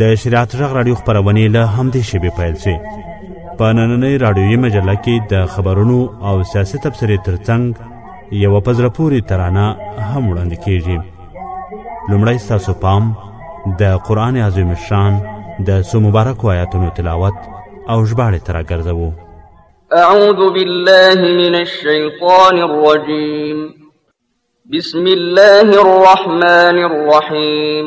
د شریعت غږ راډیو خبرونه له همدې شیبې پیل شوې په نننۍ راډیویي مجله کې د خبرونو او سیاسي تبصرې ترڅنګ یوه په زړه پورې ترانه هم وړاندې کیږي لومړی ستاسو پام د قرآن عظیم شان د څو مبارکو آیاتونو تلاوت او ژباړې ته راګرځوو أعوذ بالله من الشيطان الرجيم بسم الله الرحمن الرحيم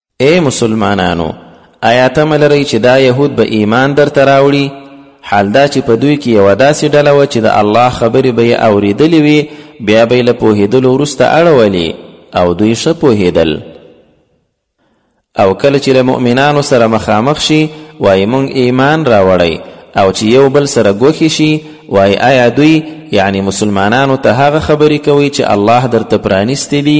اې مسلمانانو! ایا تمه لرئ چې دا یهود به ایمان درته راوړي؟ حال دا چې په دوی کې یوه داسې ډله وه چې د الله خبرې به یې اورېدلې وي بیا به یې له پوهېدلو وروسته اړولې او دوی ښه پوهېدل او کله چې له مؤمنانو سره مخامخ شي وایي مونږ ایمان راوړی او چې یو بل سره ګوښې شي وایي آیا دوی یعنی مسلمانانو ته هغه خبرې کوي چې الله درته پرانیستې دي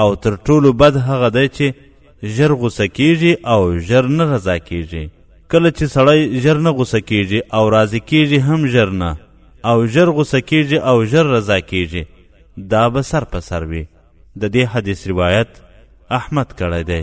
او تر ټولو بد هغه دی چې ژر غوسه کیږي او ژر نه رضا کیږي کله چې سړی ژر نه غوسه کیږي او راضي کیږي هم ژر نه او ژر غوسه کیږي او ژر رضا کیږي دا به سر په سر وي د دې حدیث روایت احمد کړی دی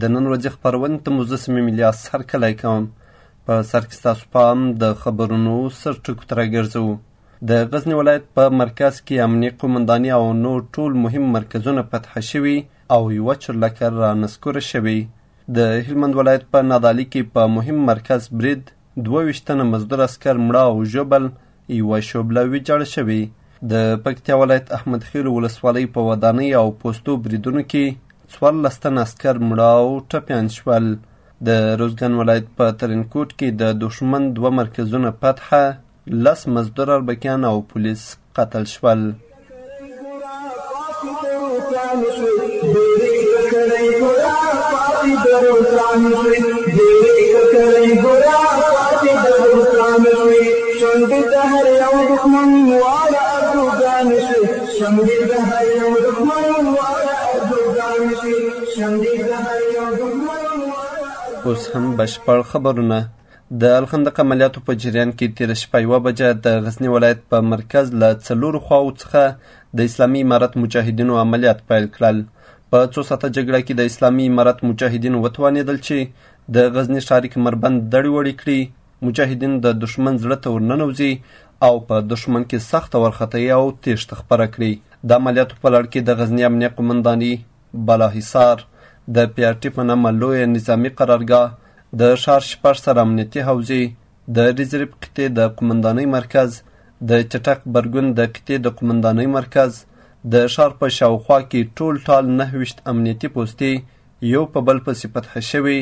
د نن ورځې خپرونې ته مو زه صمیم الیاس هرکلی کوم په سر کې ستاسو پام د خبرونو سرټکو ته راګرځوو د غزني ولایت په مرکز کې امني قومنداني او نور ټول مهم مرکزونه فتح شوي او یوه چورلکه رانسکوره شوې د هلمند ولایت په نادعلي کې په مهم مرکز برید دوه ویشت تنه مزدور عسکر مړه او ژوبل یوه شوبله ویجاړه شوې د پکتیا ولایت احمد خیل ولسوالۍ په ودانۍ او پوستو بریدونو کې څوارلس تن عسکر مړه او ټپیان شول د روزګان ولایت په ترینکوټ کې د دښمن دوه مرکزونه فتحه لس مزدور اربکیان او پولیس قتل شول اوس هم بشپړ خبرونه د الخندق عملیاتو په جریان کې تېره شپه یوه بجه د غزني ولایت په مرکز له څلورو خواو څخه د اسلامي امارت مجاهدینو عملیات پیل کړل په څو ساعته جګړه کې د اسلامي امارت مجاهدین وتوانېدل چې د غزني ښاري کمربند دړې وړې کړي مجاهدین د دښمن زړه ته ورننوځي او په دښمن کې سخته ورخطایي او تېښته خپره کړي د عملیاتو په لړ کې د غزني امنیه قومنداني بالاحصار، د پي ار ټي په نامه لویه نظامي قرارګاه، د ښار شپږ سر امنیتي حوزې، د ریزریف قطعې د قومندانۍ مرکز، د چټک غبرګون د قطعې د قومندانۍ مرکز، د ښار په شاوخوا کې ټول ټال نهه ویشت امنیتي پوستې یو په بل پسې فتح شوې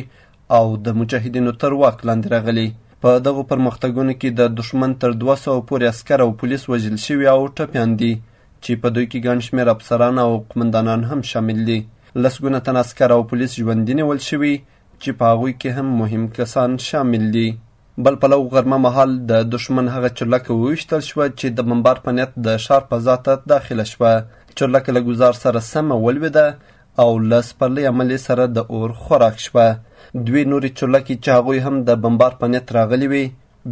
او د مجاهدینو تر واک لاندې راغلي. په دغو پرمختګونو کې د دښمن تر دوه سوه پورې عسکر او پولیس وژل شوي او ټپیان دي. چې په دوی کې ګڼ شمېر افسران او قومندانان هم شامل دي. لسګونه تن عسکر او پولیس ژوندي نیول شوي چې په هغوی کې هم مهم کسان شامل دي. بل پلو غرمه مهال د دښمن هغه چورلکه وویشتل شوه چې د بمبار په نیت د ښار فضا ته داخله شوه. چورلکه له ګزار سره سمه ولوېده او له سپرلۍ عملې سره د اور خوراک شوه. دوې نورې چورلکې چې هغوی هم د بمبار په نیت راغلې وې،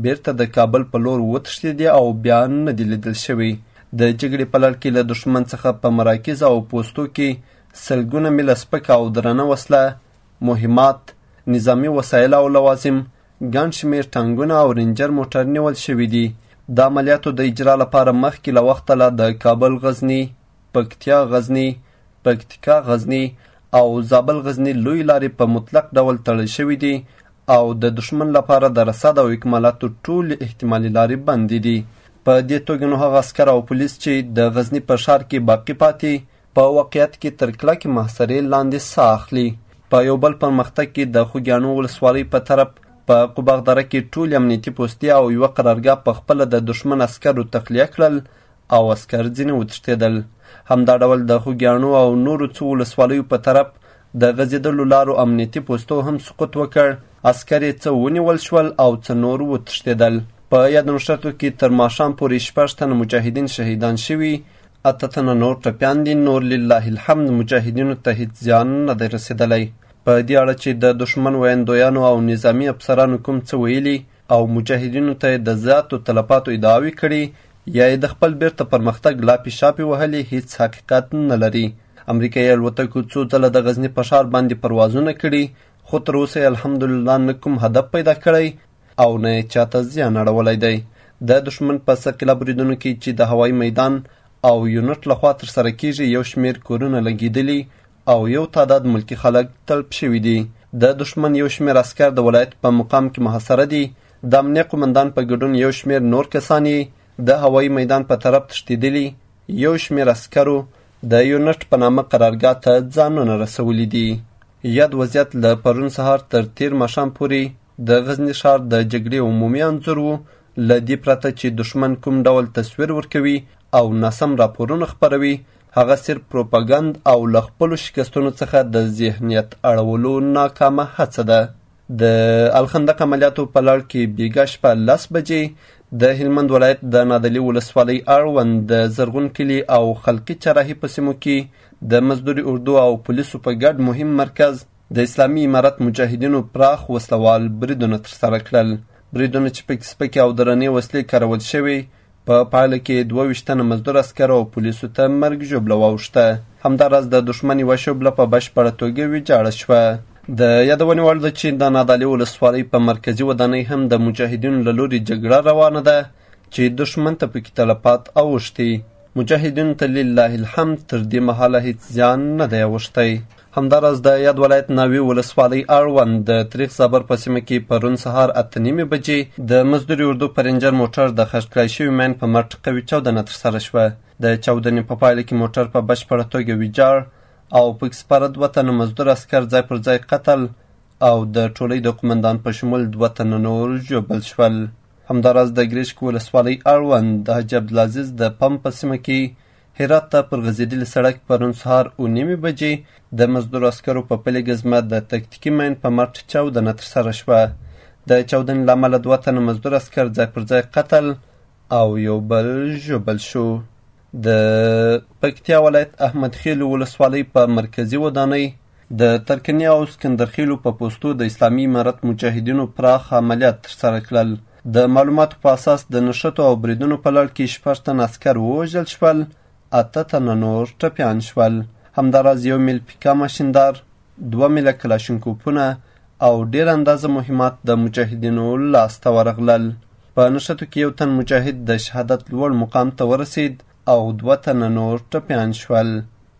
بېرته د کابل په لور وتښتېدې او بیا نه دي لیدل شوی د جګړې په لړ کې له دښمن څخه په مراکز او پوستو کې سلګونه میله سپکه او درنه وسله مهمات نظامي وسایل او لوازم ګڼ شمېر ټانګونه او رینجر موټر نیول شوي دي د عملیاتو د اجرا لپاره مخکې له وخته لا د کابل غزني پکتیا غزني، پکتیکا غزني او زابل غزني لوی لارې په مطلق ډول تړل شوې دي او د دښمن لپاره د رسد او اکمالاتو ټولې احتمالي لارې بندې دي په دې توګه نو هغه عسکر او پولیس چې د غزني په ښار کې باقي پاتې په واقعیت کې تر کلکې محاصرې لاندې ساه اخلي په یو بل پرمختګ کې د خوږیاڼو ولسوالۍ په طرف په قبغ دره کې ټولې امنیتي پوستې او یوه قرارګاه په خپله د دښمن عسکرو تخلیه کړل او عسکر ځینې وتښتېدل همدا ډول د خوږیاڼو او نورو څو ولسوالیو په طرف د غځېدلو لارو امنیتي پوستو هم سقوط وکړ عسکر یې څه ونیول شول او څه نور وتښتېدل په یادو نښتو کې تر ماښام پورې شپږ تنه مجاهدین شهیدان شوي اته تنه نور ټپیان دي نور لله الحمد مجاهدینو ته هیڅ زیان نه دی رسېدلی په دې اړه چې د دښمن ویندویانو او نظامي افسرانو کوم څه ویلي او مجاهدینو ته یې د زیاتو تلفاتو ادعاوې کړي یا یې د خپل بیرته پرمختګ لاپې شاپې وهلې هیڅ حقیقت نه لري. امریکایي الوتکو څو ځله د غزني په ښار باندې پروازونه کړي خو تر اوسه یې الحمدلله نه کوم هدف پیدا کړی او نه یې چاته زیان اړولی دی. د دښمن په ثقیله بریدونو کې چې د هوایي میدان او یونټ لخوا ترسره کیږي یو شمیر کورونه لګیدلي او یو تعداد ملکي خلک تلپ شوي دي. د دښمن یو شمېر عسکر د ولایت په مقام کې محاصره دي، د امنیه قومندان په ګډون یو شمېر نور کسان یې د هوایي میدان په طرف تښتېدلي، یو شمېر عسکرو د یونټ په نامه قرارګاه ته ځانونه رسولي دي. یاد وضعیت له پرون سهار تر تېر ماښام پورې د غزني ښار د جګړې عمومي انځور و، له دې پرته چې دښمن کوم ډول تصویر ورکوي او ناسم راپورونه خپروي هغه صرف پروپاګند او له خپلو شکستونو څخه د ذهنیت اړولو ناکامه هڅه ده د الخندق عملیاتو په لړ کې بیګا شپه لس بجې د هلمند ولایت د نادلي ولسوالۍ اړوند د زرغون کلي او خلقي چراهي په سیمو کې د مزدوري اردو او پولیسو په ګډ مهم مرکز د اسلامي امارت مجاهدینو پراخ وسلوال بریدونه ترسره کړل بریدونه چې پکې سپکې او درنې وسلې کارول شوې په پایله کې دوه ویشت تنه مزدور عسکر او پولیسو ته مرګ ژوبله واوښته همداراز د دښمن یوه شوبله په بشپړه توګه ویجاړه شوه د یادونې وړ ده چې د نادعلي ولسوالۍ په مرکزي ودانۍ هم د مجاهدینو له لوري جګړه روانه ده چې دښمن ته پکې تلفات اوښتي مجاهدینو ته لله الحمد تر دې مهاله هیڅ زیان نه دی اوښتی همداراز د یاد ولایت ناوې ولسوالۍ اړوند د تریخ زابر په سیمه کې پرون سهار اته نیمې بجې د مزدوري اردو په رینجر موټر د خرڅ کړای شوي مین په مټ قوي چاودنه ترسره شوه د چاودنې په پایله کې موټر په بشپړه توګه ویجاړ او پکې سپاره دوه تنه مزدور عسکر ځای پر ځای قتل او د ټولۍ د قومندان په شمول دوه تنه نور ژوبل شول همداراز د ګریشک ولسوالۍ اړوند د حاجي عبدالعزیز د پمپ په سیمه کې هرات ته پر غځېدلي سړک پرون سهار او نیمې بجې د مزدور عسکرو په پلې ګزمه د تکتیکي ماین په مټ چاودنه ترسره شوه د چاودنې له امله دوه تنه مزدور عسکر ځای پر ځای قتل او یو بل ژوبل شو د پکتیا ولایت احمد خېلو ولسوالۍ په مرکزي ودانۍ د ترکني او سکندرخېلو په پوستو د اسلامي امارت مجاهدینو پراخ عملیات ترسره کړل د معلوماتو په اساس د نښتو او بریدونو په لړ کې شپږ تن عسکر ووژل شول، اته تنه نور ټپیان شول. همداراز یو میل پیکا ماشیندار، دوه میله کلاشینکوپونه او ډېر اندازه مهمات د مجاهدینو لاس ته ورغلل. په نښتو کې یو تن مجاهد د شهادت لوړ مقام ته ورسید او دوه تنه نور ټپیان شول.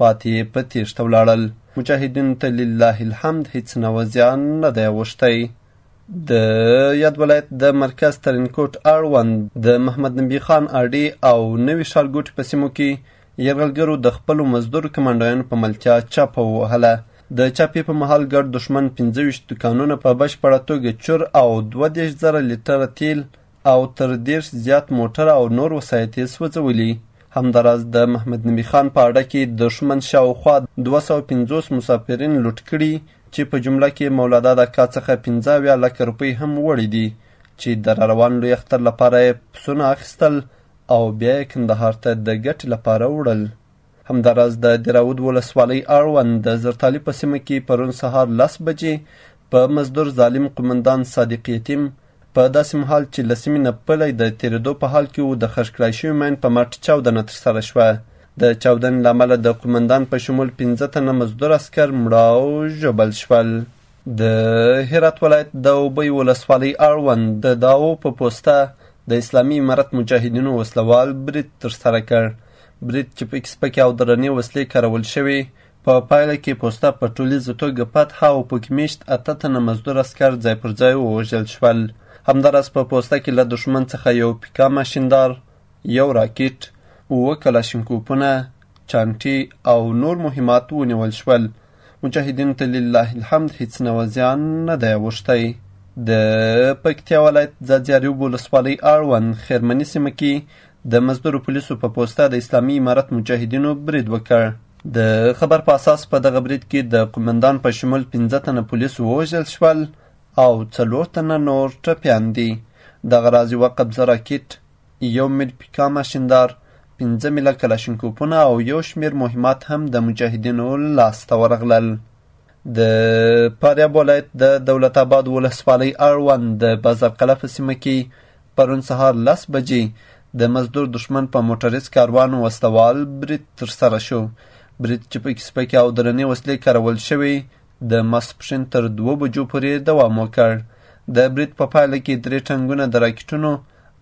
پاتې یې په تېښته ولاړل. مجاهدینو ته لله الحمد هیڅ نوع زیان نه دی اوښتی. د یاد ولایت د مرکز ترینکوټ اړوند د محمد نبي خان اډې او نوي ښارګوټي په سیمو کې یرغلګرو د خپلو مزدور کمانډویانو په ملتیا چاپه ووهله. د چاپې په مهال ګډ دښمن پنځه ویشت دوکانونه په بشپړه توګه چور او دوه دېرش زره لیټره تیل او تر دېرش زیات موټر او نور وسایط یې سوځولي. همداراز د محمد نبي خان په اډه کې دښمن شاوخوا دوه سوه پنځوس مسافرین لوټ کړي چې په جمله کې مولادا د اکا څخه پنځه اویا لکه روپۍ هم وړې دي چې د راروان لوی اختر لپاره یې پسونه اخیستل او بیا یې کندهار ته د ګټې لپاره وړل. همداراز د دراود ولسوالۍ اړوند د زرتالي په سیمه کې پرون سهار لس بجې په مزدور ظالم قومندان صادق یتیم په داسې مهال چې له سیمې نه پلی د تېرېدو په حال کې و د خښ کړای شوي ماین په مټ چاودنه ترسره شوه د چاودنې له امله د قومندان په شمول پنځه تنه مزدور عسکر مړه او ژوبل شول د هرات ولایت د اوبۍ ولسوالۍ اړوند د داو په پوسته د اسلامي امارت مجاهدینو وسلوال برید ترسره کړ برید چې پکې سپکې او درنې وسلې کارول شوې په پایله کې پوسته په ټولیزه توګه فتح او پکې میشت اته تنه مزدور عسکر ځای پر ځای ووژل شول همداراز په پوسته کې له دښمن څخه یو پیکا ماشیندار یو راکټ اووه کلاشینکوپونه چانټي او نور مهمات ونیول شول مجاهدینو ته لله الحمد هیڅ نوع زیان نه دی اوښتی د پکتیا ولایت ځاځي اریوب ولسوالۍ اړوند خیرمني سیمه کې د مزدورو پولیسو په پوسته د اسلامي امارت مجاهدینو برید وکړ. د خبر په اساس په دغه برید کې د قومندان په شمول پنځه تنه پولیس ووژل شول او څلور تنه نور ټپیان دي. دغه راز یوه قبضه راکټ، یو میل پیکا ماشیندار، پنځه میله کلاشینکوپونه او یو شمېر مهمات هم د مجاهدینو لاسته ورغلل د فاریاب ولایت د دولت آباد ولسوالۍ اړوند د بازارقلعه په سیمه کې پرون سهار لس بجې د مزدور دښمن په موټریز کاروان وسله وال برید ترسره شو. برید چې پکې سپکې او درنې وسلې کارول شوې د ماسپښین تر دوو بجو پورې دوام وکړ. د برید په پایله کې درې ټنګونه د راکټونو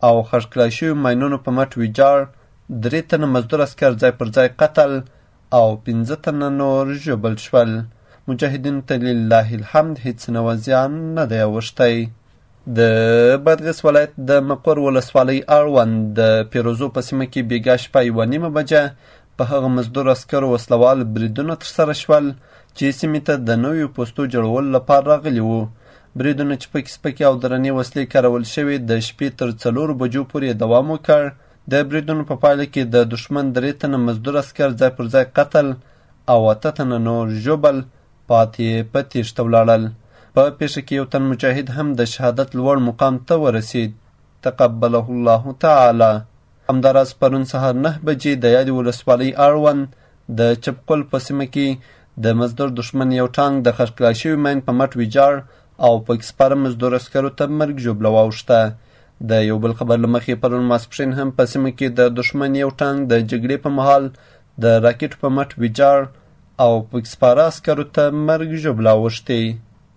او خړکړای شویو ماینونو په مټ ویجاړ، درې تنه مزدور اسکر ځای پر ځای قتل او پنځه تنه نور ژوبل شول مجاهدینو ته لله الحمد هیڅ نوه زیان نه دی اوښتی د بادغیس ولایت د مقر ولسوالۍ اړوند د پیروزو په سیمه کې بیګا شپه یوه نیمه بجه په هغه مزدور عسکرو وسلوال بریدونه ترسره شول چې سیمې ته د نویو پوستو جوړولو لپاره راغلي وو بریدونه چې پکې سپکې او درنې وسلې کارول شوې د شپې تر څلورو بجو پورې دوام وکړ د بریدونو په پایله کې د دښمن درې تنه مزدور عسکر ځای پر ځای قتل او اته تنه نور ژوبل پاتې یې په تېښته ولاړل. په پېښه کې یو تن مجاهد هم د شهادت لوړ مقام ته ورسید. تقبله الله تعالی. همداراز پرون سهار نه بجې د یادې ولسوالۍ اړوند د چپ قول په سیمه کې د مزدور دښمن یو ټانګ د خرکلای شوي مین په مټ ویجاړ او پکې سپاره مزدور عسکرو ته مرګ ژوبله واوښته. د یو بل خبر له مخې پرون ماسپښین هم په سیمه کې د دښمن یو ټانګ د جګړې په مهال د راکټو په مټ ویجاړ او پکې سپاره عسکرو ته مرګ ژوبله اوښتې.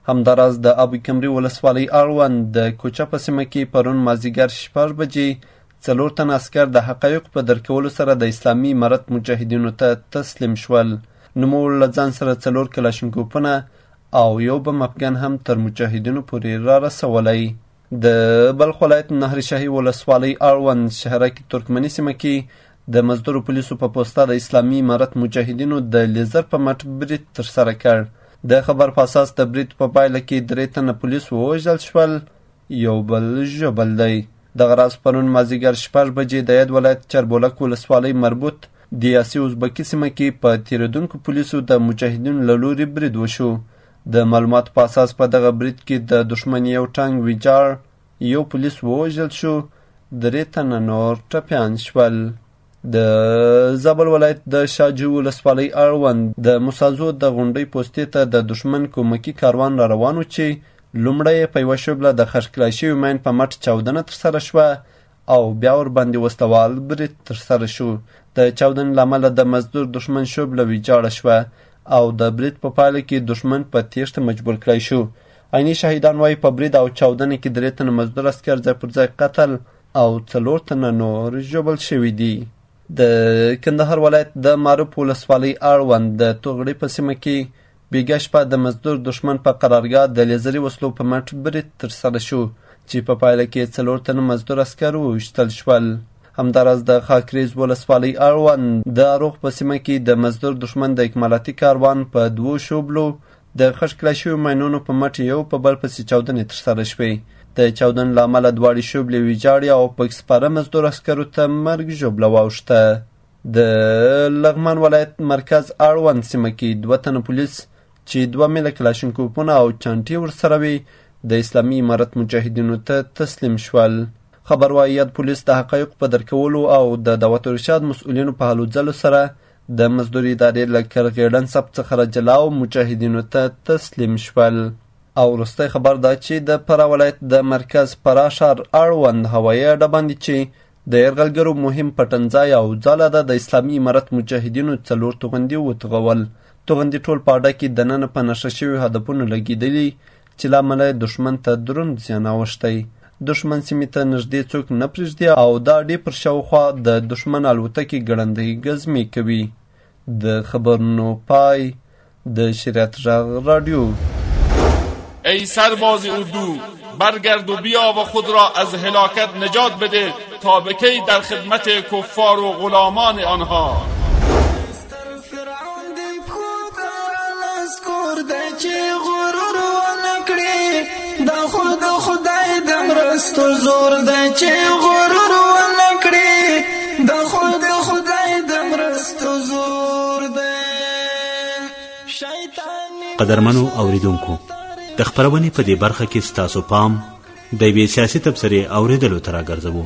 همداراز د ابو کمري ولسوالۍ اړوند د کوچه په سیمه کې پرون مازیګر شپږ بجې څلور تن عسکر د حقایقو په درک کولو سره د اسلامي امارت مجاهدینو ته تسلیم شول نوموړو له ځان سره څلور کلاشینکوپونه او یو بم افغان هم تر مجاهدینو پورې را رسولی د بلخ ولایت نهر شاهي ولسوالۍ اړوند شهرک ترکمني سیمه کې د مزدورو پولیسو په پوسته د اسلامي امارت مجاهدینو د لیزر په مټ برید ترسره کړ د خبر په اساس د برید په پایله کې درې تنه پولیس ووژل شول یو بل ژوبل دی دغه راز پرون مازیګر شپږ بجې د یاد ولایت چربولک ولسوالۍ مربوط د یاسي ازبکي سیمه کې په تېرېدونکو پولیسو د مجاهدینو له لوري برید وشو د معلوماتو په اساس په دغه برید کې د دښمن یو ټانګ ویجاړ یو پولیس ووژل شو درې تنه نور ټپیان شول د زابل ولایت د شاجو ولسوالۍ اړوند د مسازو د غونډۍ پوستې ته د دښمن کومکي کاروان را روان و چې لومړی یې په یوه شوبله د خښ کړای شوي ماین په مټ چاودنه ترسره شوه او بیا ورباندې وسلوال برید ترسره شو د چاودنې له امله د مزدور دښمن شوبله ویجاړه شوه او د برید په پایله کې دښمن په تیښته مجبور کړای شو عیني شهیدان وایي په برید او چاودنه کې درې تنه مزدور اسکر ځای پر ځای قتل او څلور تنه نور ژوبل شوي دي د کندهار ولایت د معروف ولسوالۍ اړوند د توغړي په سیمه کې بیګه شپه د مزدور دښمن په قرارګاه د لیزري وسلو په مټ برید ترسره شو چې په پایله کې څلور تنه مزدور عسکر وویشتل شول همداراز د خاکریز ولسوالۍ اړوند د اروغ په سیمه کې د مزدور دښمن د اکمالاتي کاروان په دوو شوبلو د خښ کړای شویو ماینونو په مټ یو په بل پسې چاودنې ترسره شوې د چاودنو له امله دواړې شوبلې ویجاړې او پکې سپاره مزدور عسکرو ته مرګ ژوبله واوښته د لغمان ولایت مرکز اړوند سیمه کې دوه تنه پولیس چې دوه میله کلاشینکوپونه او چانټې ورسره وي د اسلامي امارت مجاهدینو ته تسلیم شول خبر وايي یاد پولیس د حقایقو په درکولو او د دعوت ارشاد مسؤلینو په هلو ځلو سره د مزدور ادارې له کرغېړن سب څخه راجلا او مجاهدینو ته تسلیم شول او وروستی خبر دا چې د فراه ولایت د مرکز فراه ښار اړوند هوایي اډه باندې چې د یرغلګرو مهم پټنځای او ځاله ده د اسلامي امارت مجاهدینو څلور توغندي وتغول توغندي ټول په اډه کې دننه په نشه شویو هدفونو لګېدلي چې له امله یې دښمن ته دروند زیان اوښتی دښمن سیمې ته نږدې څوک نه پرېږدي او دا اډې پر شاوخوا د دښمن الوتکې ګړندۍ ګزمې کوي د خبرونو پای د شریعت غږ راډیو ای سرباز اردو برگرد و بیا و خود را از هلاکت نجات بده تا به در خدمت کفار و غلامان آنها دا خود خدای د مرستو زور دی چې غرور ونه کړي دا خود خدای د مرستو زور دی شیطان قدرمنو اوریدونکو د خبرونه په دې برخه کې ستاسو پام د وی سیاسي تبصره اوریدلو تر راګرځوو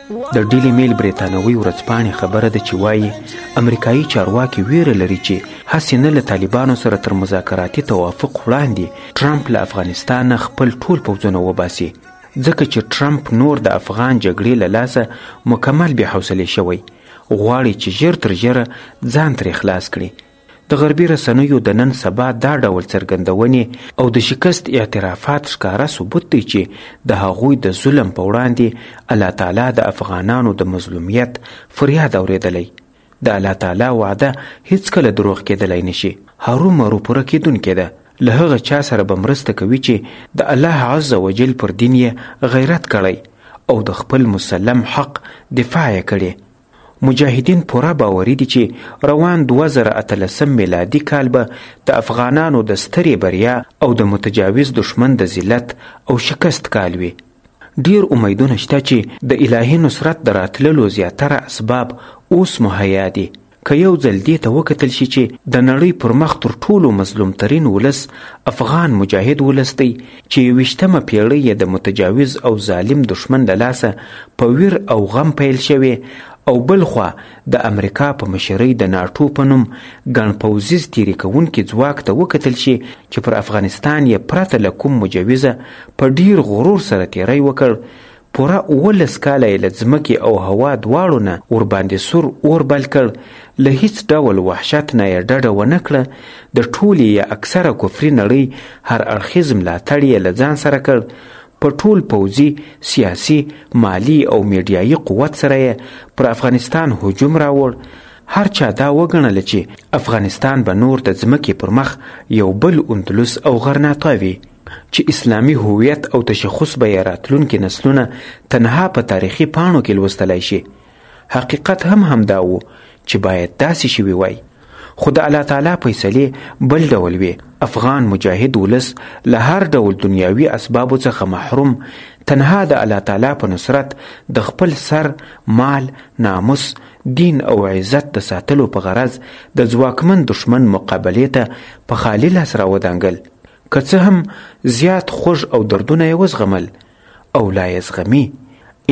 د ډیلی میل بریتانوي ورځپاڼې خبره ده چې وایي امریکایي چارواکي ویره لري چې هسې نه له طالبانو سره تر مذاکراتي توافق وړاندې ټرمپ له افغانستانه خپل ټول پوځونه وباسي ځکه چې ټرمپ نور د افغان جګړې له لاسه مکمل بې حوصلې شوی غواړي چې ژر تر ژره ځان ترې خلاص کړي د غربي رسنیو د نن سبا دا ډول څرګندونې او د شکست اعترافات ښکاره ثبوت دی چې د هغوی د ظلم په وړاندې الله تعالی د افغانانو د مظلومیت فریاد اورېدلی. د الله تعالی وعده هیڅکله دروغ کېدلی نشي، هرو مرو پوره کېدونکې ده. له هغه چا سره به مرسته کوي چې د الله عز وجل پر دین یې غیرت کړی او د خپل مسلم حق دفاع یې کړې. مجاهدین پوره باوري دي چې روان دوه زره اتلسم میلادي کال به د افغانانو د سترې بریا او د متجاوز دښمن د ذلت او شکست کال وي ډیر امیدونه شته چې د الهي نصرت د راتللو زیاتره اسباب اوس مهیا دي که یو ځل دې ته وکتل شي چې د نړۍ پر مخ تر ټولو مظلوم ترین ولس افغان مجاهد ولس دی چې یوویشتمه پیړۍ یې د متجاوز او ظالم دښمن له لاسه په ویر او غم پیل شوې او بل خوا د امریکا په مشرۍ د ناټو په نوم ګڼ پوځیز تیری کوونکي ځواک ته وکتل شي چې پر افغانستان یې پرته له کوم مجوزه په ډیر غرور سره تیری وکړ پوره اوولس کاله یې له ځمکې او هوا دواړو نه ورباندې سور اور بل کړ، له هیڅ ډول وحشت نه یې ډډه ونه کړه، د ټولې یا اکثره کفري نړۍ هر اړخیز ملاتړ یې له ځان سره کړ، په ټول پوځي، سیاسي، مالي او میډیایي قوت سره یې پر افغانستان هجوم راوړ، هر چا دا وګڼله چې افغانستان به نور د ځمکې پر مخ یو بل اندلس او غرناطه وي. چې اسلامي هویت او تشخص به یې راتلونکي نسلونه تنها په تاریخي پاڼو کې لوستلای شي حقیقت هم همدا و چې باید داسې شوي وای خو د الله تعالی فیصلې بل ډول وي افغان مجاهد ولس له هر ډول دنیاوي اسبابو څخه محروم تنها د الله تعالی په نصرت د خپل سر مال ناموس دین او عزت د ساتلو په غرض د ځواکمن دشمن مقابلې ته په خالي لاس راودانګل که څه هم زیات خوږ او دردونه یې وزغمل او لا یې زغمي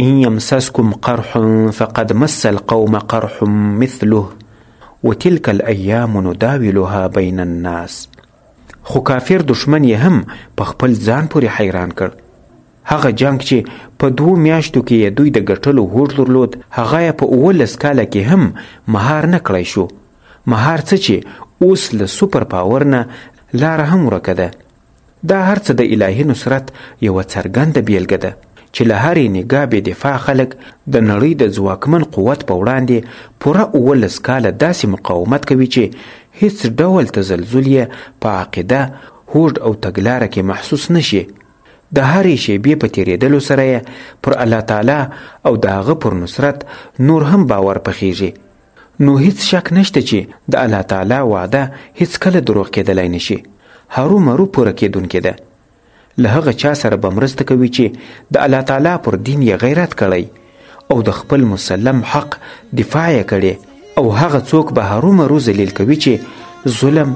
ان یمسسکم قرح فقد مس القوم قرح مثله وتلك الايام نداولها بین الناس خو کافر دشمن یې هم په خپل ځان پورې حیران کړ هغه جنگ چې په دوو میاشتو کې یې دوی د ګټلو هوډ درلود هغه یې په اوولس کاله کې هم مهار نه کړای شو مهار څه چې اوس له سوپر پاور نه لاره هم ورکه ده دا هر څه د الهي نصرت یوه څرګنده بیلګه ده چې له هرې نګاه بې دفاع خلک د نړۍ د ځواکمن قوت په وړاندې پوره اوولس کاله داسې مقاومت کوي چې هیڅ ډول تزلزل یې په عقیده هوډ او تګلاره کې محسوس نشي د هرې شیبې په تیریدلو سره یې پر الله تعالی او د هغه پر نصرت نور هم باور پخیږي نو هیڅ شک نشته چې د الله تعالی وعده هیڅ کله دروغ کېدلای نشي هرو مرو پوره کېدونکې ده له هغه چا سره به مرسته کوي چې د الله تعالی پر دین یې غیرت کړی او د خپل مسلم حق دفاع یې کړې او هغه څوک به هرومرو ذلیل کوي چې ظلم